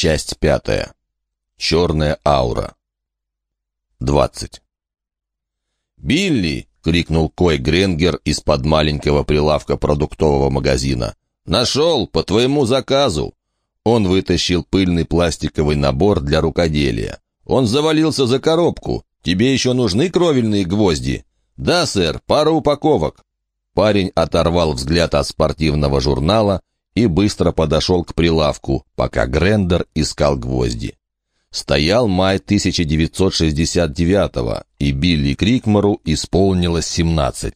Часть пятая. Черная аура. Двадцать. «Билли!» — крикнул Кой Гренгер из-под маленького прилавка продуктового магазина. «Нашел! По твоему заказу!» Он вытащил пыльный пластиковый набор для рукоделия. «Он завалился за коробку. Тебе еще нужны кровельные гвозди?» «Да, сэр, пару упаковок». Парень оторвал взгляд от спортивного журнала и быстро подошел к прилавку, пока Грендер искал гвозди. Стоял май 1969-го, и Билли Крикмору исполнилось 17.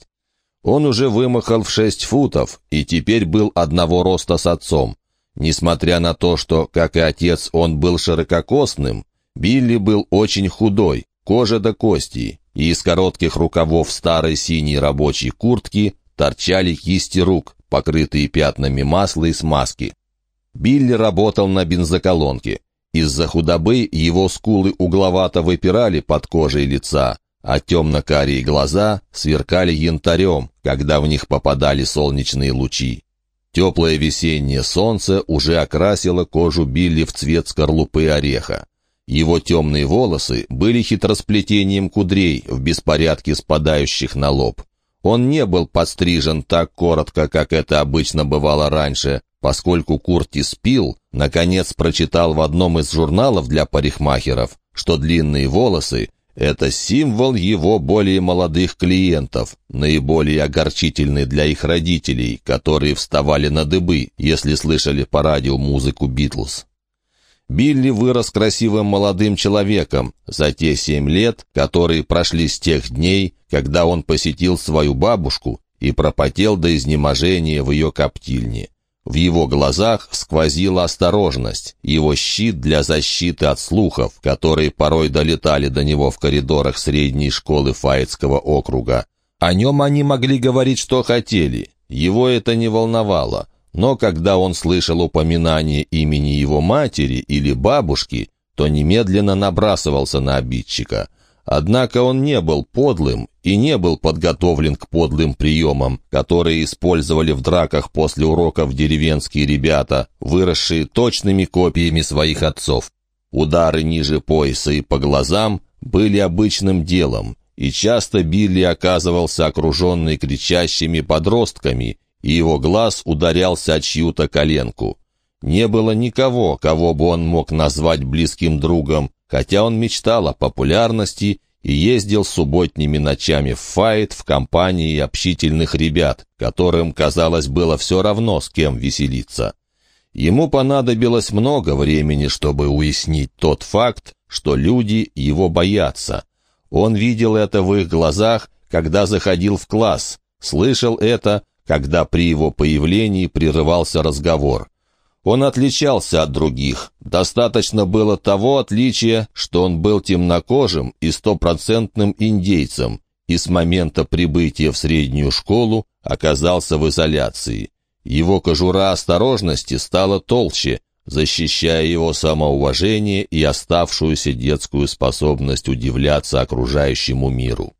Он уже вымахал в 6 футов и теперь был одного роста с отцом. Несмотря на то, что, как и отец, он был ширококосным, Билли был очень худой, кожа до кости, и из коротких рукавов старой синей рабочей куртки торчали кисти рук, покрытые пятнами масла и смазки. Билли работал на бензоколонке. Из-за худобы его скулы угловато выпирали под кожей лица, а темно-карие глаза сверкали янтарем, когда в них попадали солнечные лучи. Теплое весеннее солнце уже окрасило кожу Билли в цвет скорлупы ореха. Его темные волосы были хитросплетением кудрей в беспорядке спадающих на лоб. Он не был подстрижен так коротко, как это обычно бывало раньше, поскольку Куртис Пил наконец прочитал в одном из журналов для парикмахеров, что длинные волосы это символ его более молодых клиентов, наиболее огорчительный для их родителей, которые вставали на дыбы, если слышали по радио музыку «Битлз». Билли вырос красивым молодым человеком за те семь лет, которые прошли с тех дней, когда он посетил свою бабушку и пропотел до изнеможения в ее коптильне. В его глазах сквозила осторожность, его щит для защиты от слухов, которые порой долетали до него в коридорах средней школы Фаетского округа. О нем они могли говорить, что хотели. Его это не волновало. Но когда он слышал упоминание имени его матери или бабушки, то немедленно набрасывался на обидчика — Однако он не был подлым и не был подготовлен к подлым приемам, которые использовали в драках после уроков деревенские ребята, выросшие точными копиями своих отцов. Удары ниже пояса и по глазам были обычным делом, и часто Билли оказывался окруженный кричащими подростками, и его глаз ударялся о чью-то коленку. Не было никого, кого бы он мог назвать близким другом, хотя он мечтал о популярности и ездил субботними ночами в файт в компании общительных ребят, которым, казалось, было все равно, с кем веселиться. Ему понадобилось много времени, чтобы уяснить тот факт, что люди его боятся. Он видел это в их глазах, когда заходил в класс, слышал это, когда при его появлении прерывался разговор. Он отличался от других. Достаточно было того отличия, что он был темнокожим и стопроцентным индейцем, и с момента прибытия в среднюю школу оказался в изоляции. Его кожура осторожности стала толще, защищая его самоуважение и оставшуюся детскую способность удивляться окружающему миру.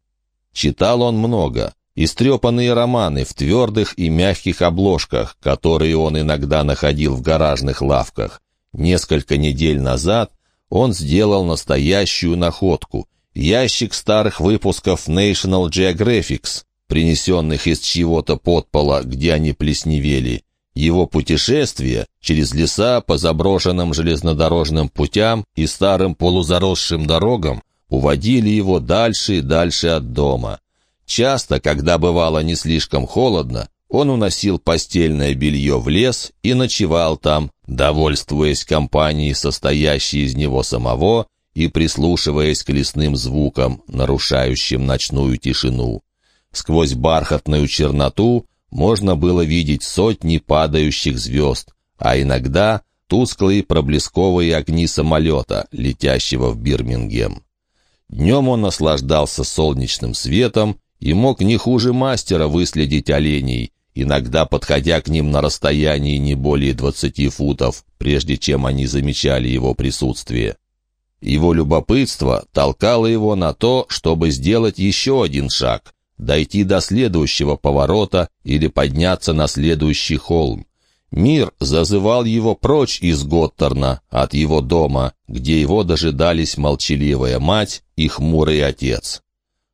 Читал он много, Истрепанные романы в твердых и мягких обложках, которые он иногда находил в гаражных лавках. Несколько недель назад он сделал настоящую находку — ящик старых выпусков National Geographic, принесенных из чего-то подпола, где они плесневели. Его путешествия через леса по заброшенным железнодорожным путям и старым полузаросшим дорогам уводили его дальше и дальше от дома. Часто, когда бывало не слишком холодно, он уносил постельное белье в лес и ночевал там, довольствуясь компанией, состоящей из него самого, и прислушиваясь к лесным звукам, нарушающим ночную тишину. Сквозь бархатную черноту можно было видеть сотни падающих звезд, а иногда тусклые проблесковые огни самолета, летящего в Бирмингем. Днем он наслаждался солнечным светом и мог не хуже мастера выследить оленей, иногда подходя к ним на расстоянии не более двадцати футов, прежде чем они замечали его присутствие. Его любопытство толкало его на то, чтобы сделать еще один шаг, дойти до следующего поворота или подняться на следующий холм. Мир зазывал его прочь из Готтерна, от его дома, где его дожидались молчаливая мать и хмурый отец.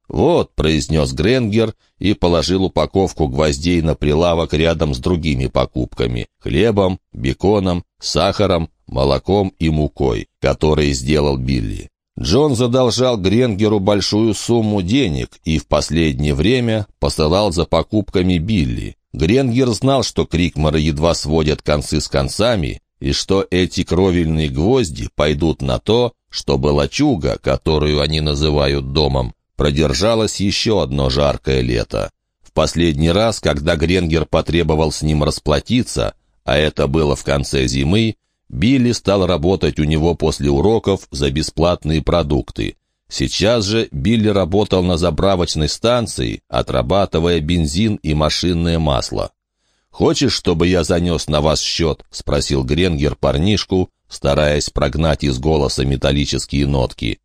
«Вот», — произнес Гренгер и положил упаковку гвоздей на прилавок рядом с другими покупками — хлебом, беконом, сахаром, молоком и мукой, которые сделал Билли. Джон задолжал Гренгеру большую сумму денег и в последнее время посылал за покупками Билли. Гренгер знал, что Крикмары едва сводят концы с концами, и что эти кровельные гвозди пойдут на то, чтобы лачуга, которую они называют домом, продержалась еще одно жаркое лето. В последний раз, когда Гренгер потребовал с ним расплатиться, а это было в конце зимы, Билли стал работать у него после уроков за бесплатные продукты. Сейчас же Билли работал на заправочной станции, отрабатывая бензин и машинное масло. «Хочешь, чтобы я занес на вас счет?» — спросил Гренгер парнишку, стараясь прогнать из голоса металлические нотки.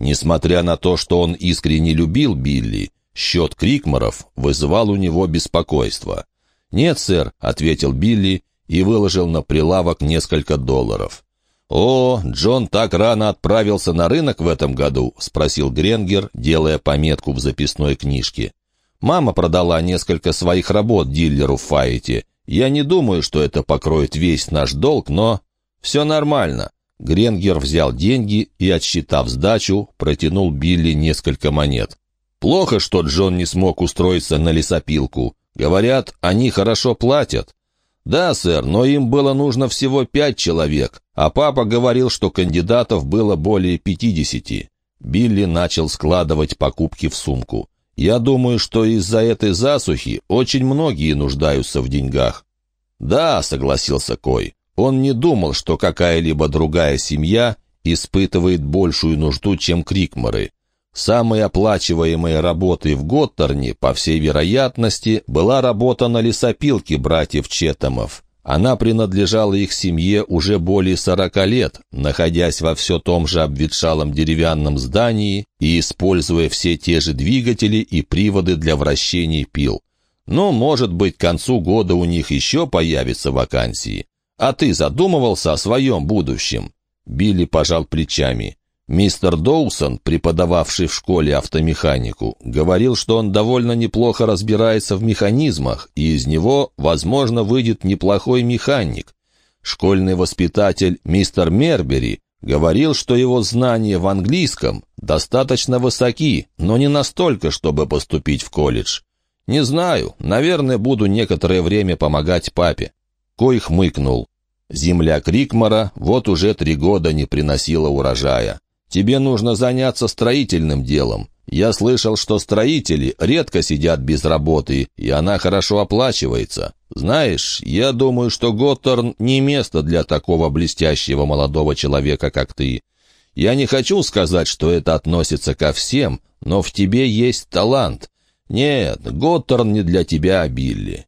Несмотря на то, что он искренне любил Билли, счет Крикмаров вызывал у него беспокойство. «Нет, сэр», — ответил Билли и выложил на прилавок несколько долларов. «О, Джон так рано отправился на рынок в этом году?» — спросил Гренгер, делая пометку в записной книжке. «Мама продала несколько своих работ дилеру в Фаете. Я не думаю, что это покроет весь наш долг, но...» «Все нормально». Гренгер взял деньги и, отсчитав сдачу, протянул Билли несколько монет. «Плохо, что Джон не смог устроиться на лесопилку. Говорят, они хорошо платят. «Да, сэр, но им было нужно всего пять человек, а папа говорил, что кандидатов было более пятидесяти». Билли начал складывать покупки в сумку. «Я думаю, что из-за этой засухи очень многие нуждаются в деньгах». «Да», — согласился Кой. Он не думал, что какая-либо другая семья испытывает большую нужду, чем Крикморы. Самой оплачиваемой работой в Готтерне, по всей вероятности, была работа на лесопилке братьев Четомов. Она принадлежала их семье уже более сорока лет, находясь во все том же обветшалом деревянном здании и используя все те же двигатели и приводы для вращения пил. Но, может быть, к концу года у них еще появятся вакансии. А ты задумывался о своем будущем?» Билли пожал плечами. Мистер Доусон, преподававший в школе автомеханику, говорил, что он довольно неплохо разбирается в механизмах, и из него, возможно, выйдет неплохой механик. Школьный воспитатель мистер Мербери говорил, что его знания в английском достаточно высоки, но не настолько, чтобы поступить в колледж. Не знаю, наверное, буду некоторое время помогать папе. Кой хмыкнул. Земля Крикмара вот уже три года не приносила урожая. Тебе нужно заняться строительным делом. Я слышал, что строители редко сидят без работы, и она хорошо оплачивается. Знаешь, я думаю, что Готтерн не место для такого блестящего молодого человека, как ты. Я не хочу сказать, что это относится ко всем, но в тебе есть талант. Нет, Готтерн не для тебя, Билли.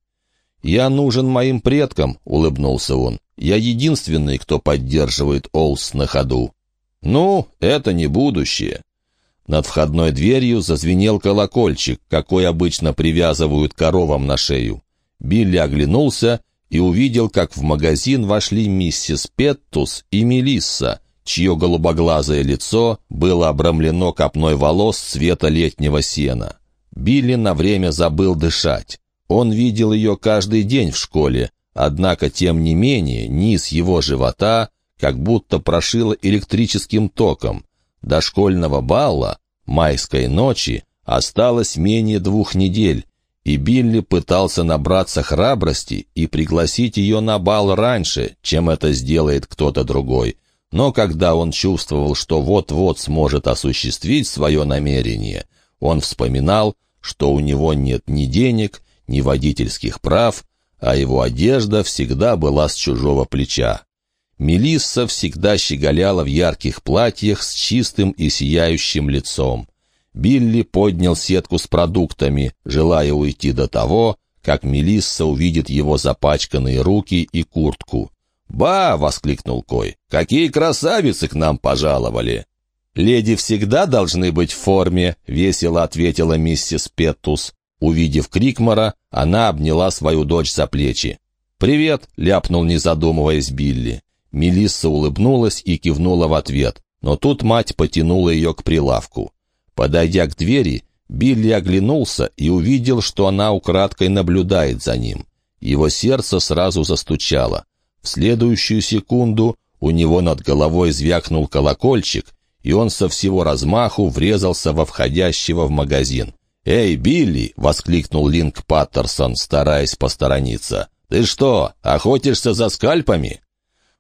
«Я нужен моим предкам», — улыбнулся он. «Я единственный, кто поддерживает Олс на ходу». «Ну, это не будущее». Над входной дверью зазвенел колокольчик, какой обычно привязывают коровам на шею. Билли оглянулся и увидел, как в магазин вошли миссис Петтус и Мелисса, чье голубоглазое лицо было обрамлено копной волос цвета летнего сена. Билли на время забыл дышать. Он видел ее каждый день в школе, однако, тем не менее, низ его живота как будто прошило электрическим током. До школьного балла, майской ночи, осталось менее двух недель, и Билли пытался набраться храбрости и пригласить ее на бал раньше, чем это сделает кто-то другой. Но когда он чувствовал, что вот-вот сможет осуществить свое намерение, он вспоминал, что у него нет ни денег, ни водительских прав, а его одежда всегда была с чужого плеча. Мелисса всегда щеголяла в ярких платьях с чистым и сияющим лицом. Билли поднял сетку с продуктами, желая уйти до того, как Мелисса увидит его запачканные руки и куртку. «Ба!» — воскликнул Кой. «Какие красавицы к нам пожаловали!» «Леди всегда должны быть в форме», — весело ответила миссис Петтус. Увидев Крикмара, она обняла свою дочь за плечи. «Привет!» — ляпнул, не задумываясь, Билли. Мелисса улыбнулась и кивнула в ответ, но тут мать потянула ее к прилавку. Подойдя к двери, Билли оглянулся и увидел, что она украдкой наблюдает за ним. Его сердце сразу застучало. В следующую секунду у него над головой звякнул колокольчик, и он со всего размаху врезался во входящего в магазин. «Эй, Билли!» — воскликнул Линк Паттерсон, стараясь посторониться. «Ты что, охотишься за скальпами?»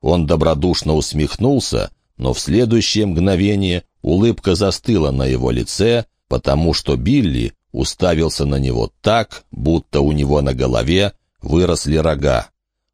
Он добродушно усмехнулся, но в следующее мгновение улыбка застыла на его лице, потому что Билли уставился на него так, будто у него на голове выросли рога.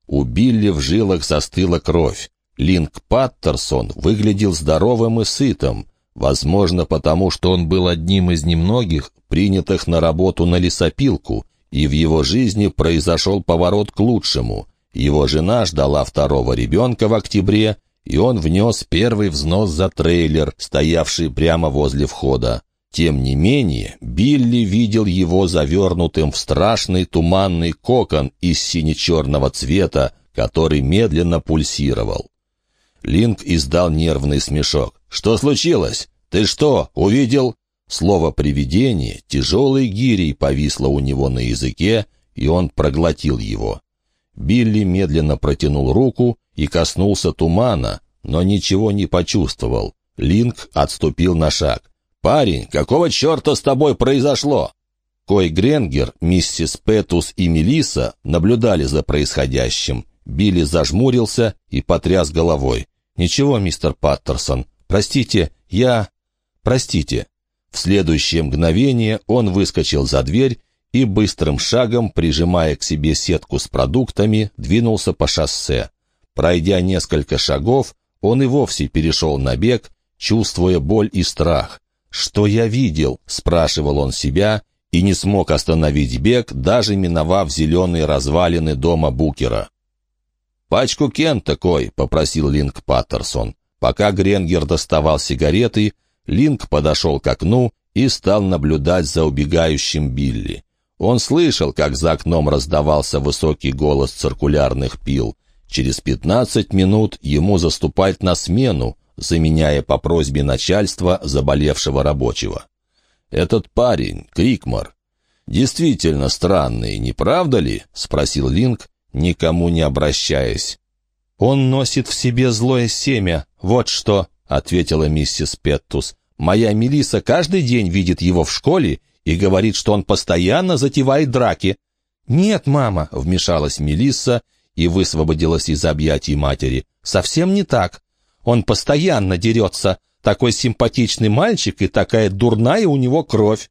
У Билли в жилах застыла кровь. Линк Паттерсон выглядел здоровым и сытым, возможно, потому что он был одним из немногих, принятых на работу на лесопилку, и в его жизни произошел поворот к лучшему. Его жена ждала второго ребенка в октябре, и он внес первый взнос за трейлер, стоявший прямо возле входа. Тем не менее, Билли видел его завернутым в страшный туманный кокон из сине-черного цвета, который медленно пульсировал. Линк издал нервный смешок. «Что случилось? Ты что, увидел?» Слово «привидение» тяжелой гирей повисло у него на языке, и он проглотил его. Билли медленно протянул руку и коснулся тумана, но ничего не почувствовал. Линк отступил на шаг. «Парень, какого черта с тобой произошло?» Кой Гренгер, миссис Петус и Мелиса наблюдали за происходящим. Билли зажмурился и потряс головой. «Ничего, мистер Паттерсон. Простите, я... Простите». В следующее мгновение он выскочил за дверь и быстрым шагом, прижимая к себе сетку с продуктами, двинулся по шоссе. Пройдя несколько шагов, он и вовсе перешел на бег, чувствуя боль и страх. «Что я видел?» — спрашивал он себя, и не смог остановить бег, даже миновав зеленые развалины дома Букера. «Пачку Кен такой», — попросил Линк Паттерсон. Пока Гренгер доставал сигареты, Линк подошел к окну и стал наблюдать за убегающим Билли. Он слышал, как за окном раздавался высокий голос циркулярных пил. Через пятнадцать минут ему заступать на смену, заменяя по просьбе начальства заболевшего рабочего. «Этот парень, Крикмар, действительно странный, не правда ли?» — спросил Линк, никому не обращаясь. «Он носит в себе злое семя, вот что», — ответила миссис Петтус. «Моя Мелиса каждый день видит его в школе и говорит, что он постоянно затевает драки». «Нет, мама», — вмешалась Мелисса и высвободилась из объятий матери. «Совсем не так. Он постоянно дерется. Такой симпатичный мальчик и такая дурная у него кровь».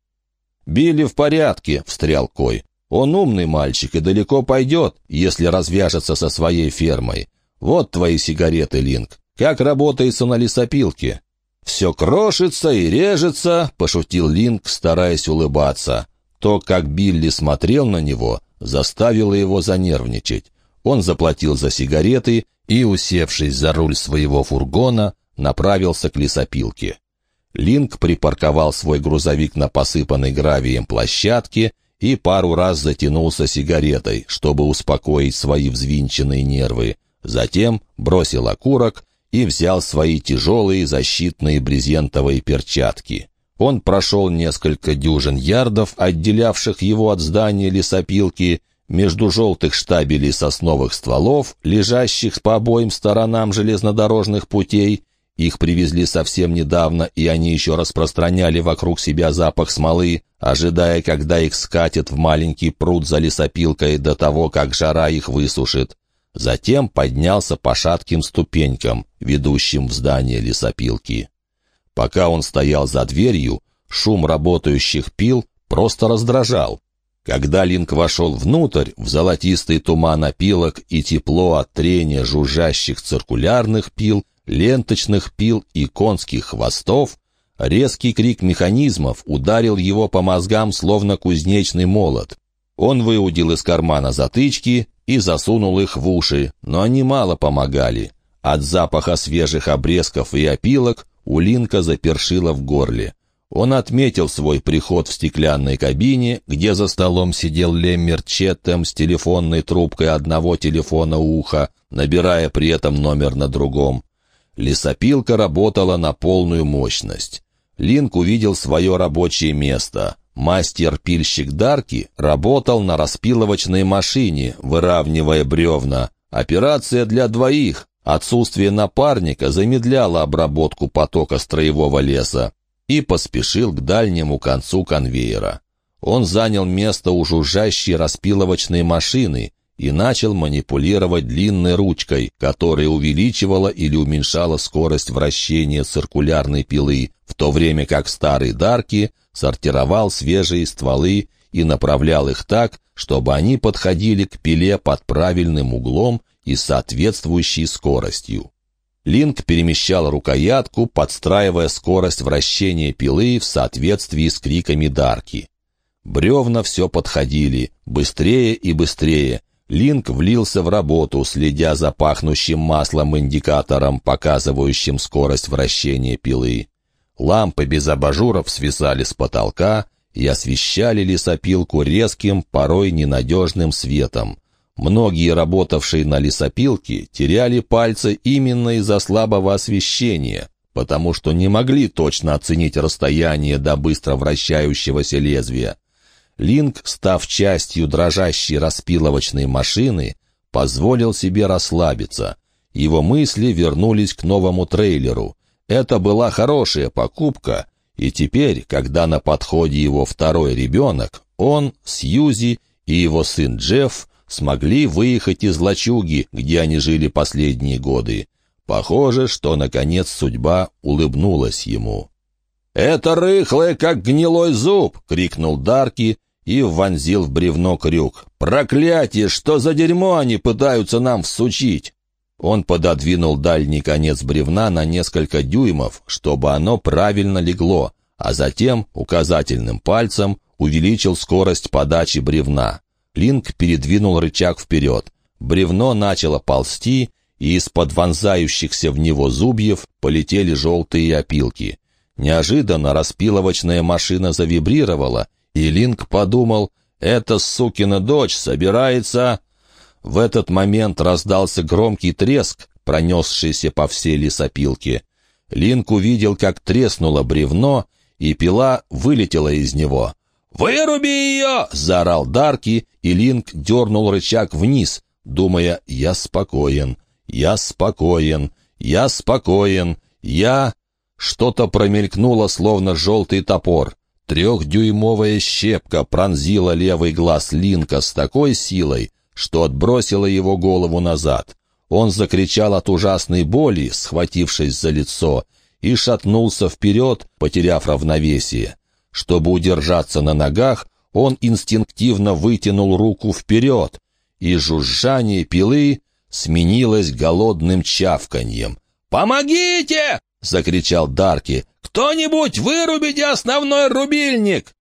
«Билли в порядке», — встрял Кой. «Он умный мальчик и далеко пойдет, если развяжется со своей фермой. Вот твои сигареты, Линк. Как работается на лесопилке?» «Все крошится и режется», — пошутил Линк, стараясь улыбаться. То, как Билли смотрел на него, заставило его занервничать. Он заплатил за сигареты и, усевшись за руль своего фургона, направился к лесопилке. Линк припарковал свой грузовик на посыпанной гравием площадке и пару раз затянулся сигаретой, чтобы успокоить свои взвинченные нервы. Затем бросил окурок и взял свои тяжелые защитные брезентовые перчатки. Он прошел несколько дюжин ярдов, отделявших его от здания лесопилки, между желтых штабелей сосновых стволов, лежащих по обоим сторонам железнодорожных путей. Их привезли совсем недавно, и они еще распространяли вокруг себя запах смолы, ожидая, когда их скатят в маленький пруд за лесопилкой до того, как жара их высушит. Затем поднялся по шатким ступенькам, ведущим в здание лесопилки. Пока он стоял за дверью, шум работающих пил просто раздражал. Когда Линк вошел внутрь, в золотистый туман опилок и тепло от трения жужжащих циркулярных пил, ленточных пил и конских хвостов, резкий крик механизмов ударил его по мозгам, словно кузнечный молот. Он выудил из кармана затычки и засунул их в уши, но они мало помогали. От запаха свежих обрезков и опилок у Линка запершило в горле. Он отметил свой приход в стеклянной кабине, где за столом сидел Леммер Четтем с телефонной трубкой одного телефона уха, набирая при этом номер на другом. Лесопилка работала на полную мощность. Линк увидел свое рабочее место. Мастер-пильщик Дарки работал на распиловочной машине, выравнивая бревна. Операция для двоих. Отсутствие напарника замедляло обработку потока строевого леса и поспешил к дальнему концу конвейера. Он занял место у жужжащей распиловочной машины и начал манипулировать длинной ручкой, которая увеличивала или уменьшала скорость вращения циркулярной пилы, в то время как старый Дарки сортировал свежие стволы и направлял их так, чтобы они подходили к пиле под правильным углом и соответствующей скоростью. Линк перемещал рукоятку, подстраивая скорость вращения пилы в соответствии с криками Дарки. Бревна все подходили, быстрее и быстрее. Линк влился в работу, следя за пахнущим маслом-индикатором, показывающим скорость вращения пилы. Лампы без абажуров свисали с потолка и освещали лесопилку резким, порой ненадежным светом. Многие, работавшие на лесопилке, теряли пальцы именно из-за слабого освещения, потому что не могли точно оценить расстояние до быстро вращающегося лезвия. Линк, став частью дрожащей распиловочной машины, позволил себе расслабиться. Его мысли вернулись к новому трейлеру. Это была хорошая покупка, и теперь, когда на подходе его второй ребенок, он, Сьюзи и его сын Джефф смогли выехать из лачуги, где они жили последние годы. Похоже, что, наконец, судьба улыбнулась ему. «Это рыхлое, как гнилой зуб!» — крикнул Дарки и вонзил в бревно крюк. «Проклятие! Что за дерьмо они пытаются нам всучить?» Он пододвинул дальний конец бревна на несколько дюймов, чтобы оно правильно легло, а затем указательным пальцем увеличил скорость подачи бревна. Линк передвинул рычаг вперед. Бревно начало ползти, и из-под вонзающихся в него зубьев полетели желтые опилки. Неожиданно распиловочная машина завибрировала, и Линк подумал, «Эта сукина дочь собирается...» В этот момент раздался громкий треск, пронесшийся по всей лесопилке. Линк увидел, как треснуло бревно, и пила вылетела из него. «Выруби ее!» — заорал Дарки, и Линк дернул рычаг вниз, думая «Я спокоен, я спокоен, я спокоен, я...» Что-то промелькнуло, словно желтый топор. Трехдюймовая щепка пронзила левый глаз Линка с такой силой, что отбросила его голову назад. Он закричал от ужасной боли, схватившись за лицо, и шатнулся вперед, потеряв равновесие. Чтобы удержаться на ногах, он инстинктивно вытянул руку вперед, и жужжание пилы сменилось голодным чавканьем. «Помогите!» — закричал Дарки. «Кто-нибудь вырубите основной рубильник!»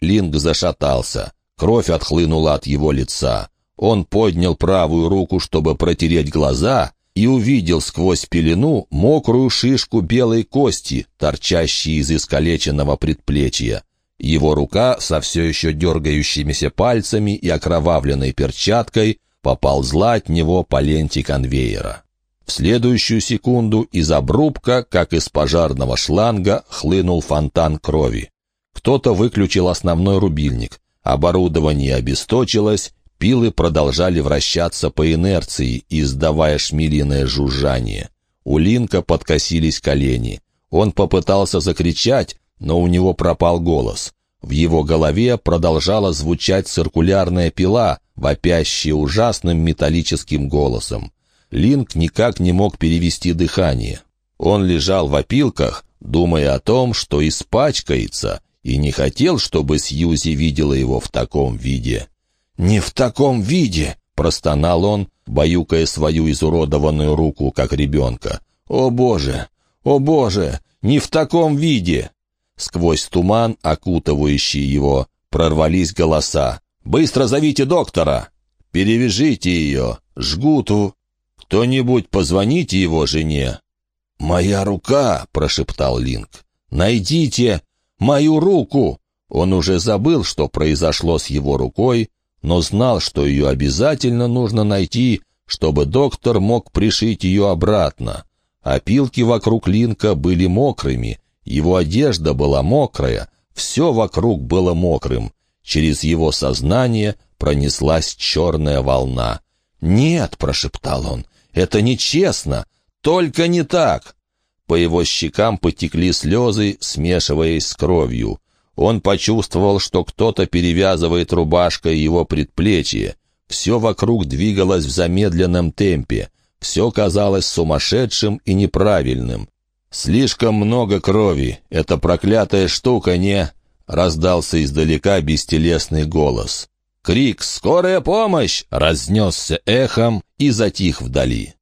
Линг зашатался. Кровь отхлынула от его лица. Он поднял правую руку, чтобы протереть глаза, и увидел сквозь пелену мокрую шишку белой кости, торчащей из искалеченного предплечья. Его рука со все еще дергающимися пальцами и окровавленной перчаткой поползла от него по ленте конвейера. В следующую секунду из обрубка, как из пожарного шланга, хлынул фонтан крови. Кто-то выключил основной рубильник. Оборудование обесточилось, Пилы продолжали вращаться по инерции, издавая шмелиное жужжание. У Линка подкосились колени. Он попытался закричать, но у него пропал голос. В его голове продолжала звучать циркулярная пила, вопящая ужасным металлическим голосом. Линк никак не мог перевести дыхание. Он лежал в опилках, думая о том, что испачкается, и не хотел, чтобы Сьюзи видела его в таком виде. «Не в таком виде!» — простонал он, баюкая свою изуродованную руку, как ребенка. «О, Боже! О, Боже! Не в таком виде!» Сквозь туман, окутывающий его, прорвались голоса. «Быстро зовите доктора!» «Перевяжите ее! Жгуту!» «Кто-нибудь позвоните его жене!» «Моя рука!» — прошептал Линк. «Найдите! Мою руку!» Он уже забыл, что произошло с его рукой, но знал, что ее обязательно нужно найти, чтобы доктор мог пришить ее обратно. Опилки вокруг Линка были мокрыми, его одежда была мокрая, все вокруг было мокрым. Через его сознание пронеслась черная волна. «Нет», — прошептал он, — «это нечестно, только не так». По его щекам потекли слезы, смешиваясь с кровью. Он почувствовал, что кто-то перевязывает рубашкой его предплечье. Все вокруг двигалось в замедленном темпе. Все казалось сумасшедшим и неправильным. «Слишком много крови. Эта проклятая штука не...» Раздался издалека бестелесный голос. Крик «Скорая помощь!» разнесся эхом и затих вдали.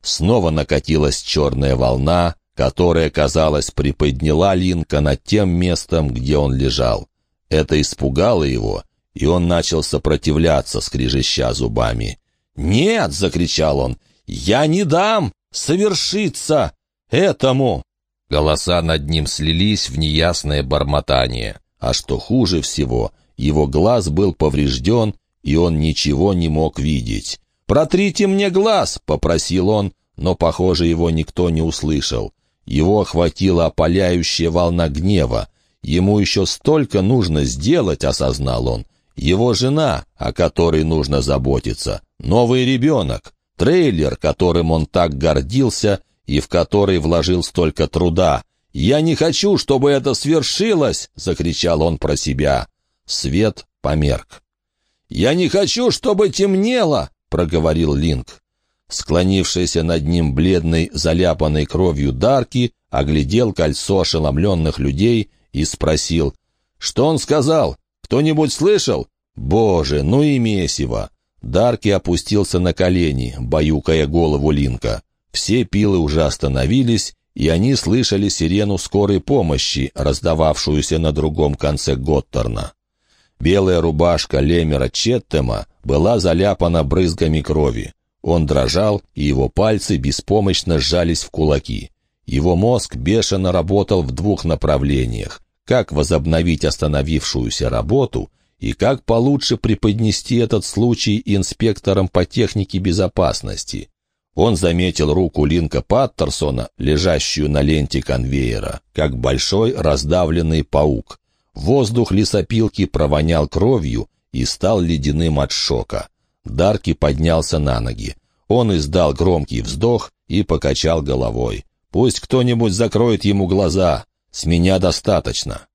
Снова накатилась черная волна, которая, казалось, приподняла Линка над тем местом, где он лежал. Это испугало его, и он начал сопротивляться, скрежеща зубами. «Нет!» — закричал он. «Я не дам совершиться этому!» Голоса над ним слились в неясное бормотание. А что хуже всего, его глаз был поврежден, и он ничего не мог видеть. «Протрите мне глаз!» — попросил он, но, похоже, его никто не услышал. Его охватила опаляющая волна гнева. Ему еще столько нужно сделать, осознал он. Его жена, о которой нужно заботиться, новый ребенок, трейлер, которым он так гордился и в который вложил столько труда. «Я не хочу, чтобы это свершилось!» — закричал он про себя. Свет померк. «Я не хочу, чтобы темнело!» — проговорил Линк. Склонившийся над ним бледный, заляпанный кровью Дарки, оглядел кольцо ошеломленных людей и спросил, «Что он сказал? Кто-нибудь слышал?» «Боже, ну и месиво!» Дарки опустился на колени, баюкая голову Линка. Все пилы уже остановились, и они слышали сирену скорой помощи, раздававшуюся на другом конце Готтерна. Белая рубашка Лемера Четтема была заляпана брызгами крови. Он дрожал, и его пальцы беспомощно сжались в кулаки. Его мозг бешено работал в двух направлениях. Как возобновить остановившуюся работу и как получше преподнести этот случай инспекторам по технике безопасности. Он заметил руку Линка Паттерсона, лежащую на ленте конвейера, как большой раздавленный паук. Воздух лесопилки провонял кровью и стал ледяным от шока. Дарки поднялся на ноги. Он издал громкий вздох и покачал головой. «Пусть кто-нибудь закроет ему глаза. С меня достаточно».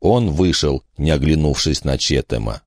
Он вышел, не оглянувшись на Четема.